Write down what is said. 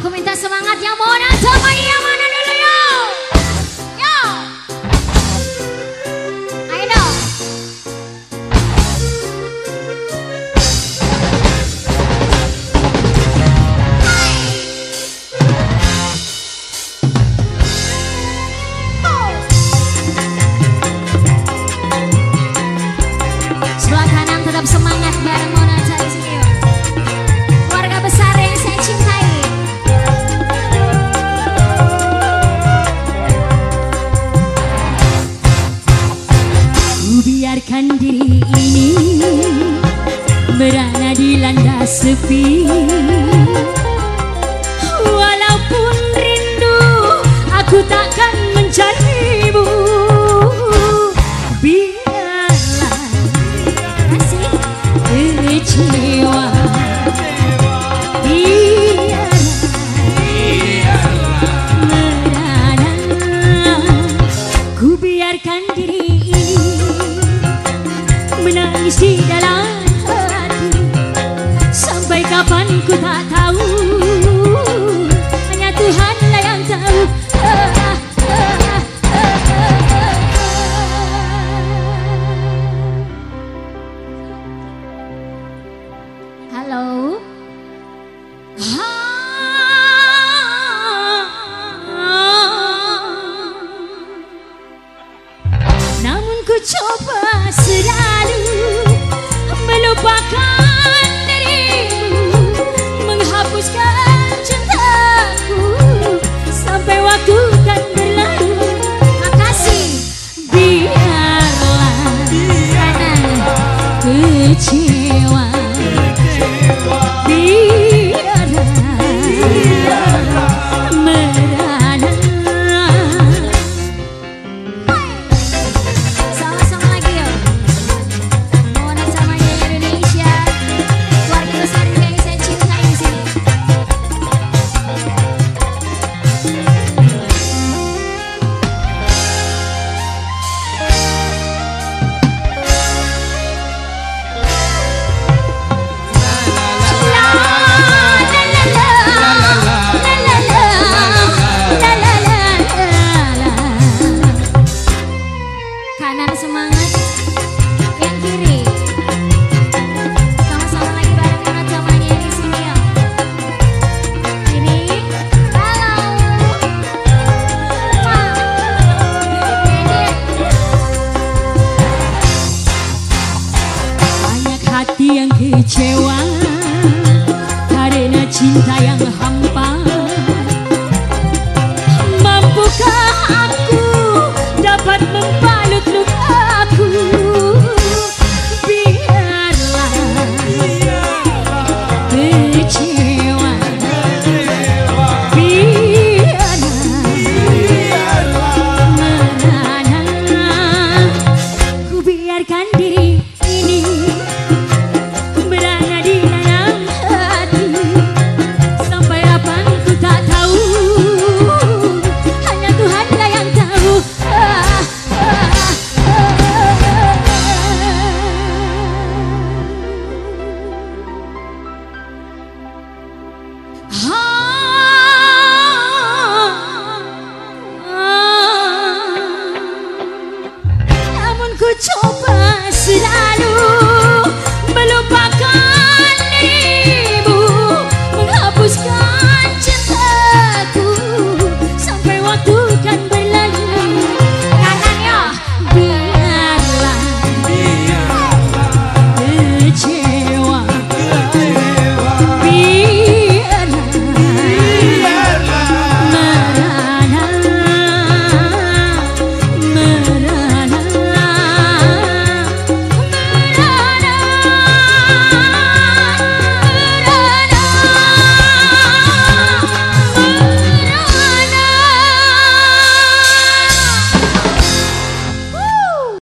Aku minta semangat yang mau sama yang mana dulu yo. Yo. Ayo dong. Sebelah kanan tetap semangat berada di landas sepi. Walaupun rindu aku takkan mencarimu. Biarlah kecewa Biarlah. Merana Ku biarkan diri ini menangis di dalam ku tak tahu. Hanya Tuhanlah yang tahu. Ah, ah. Halo Namun ku coba selalu kecewa Huh?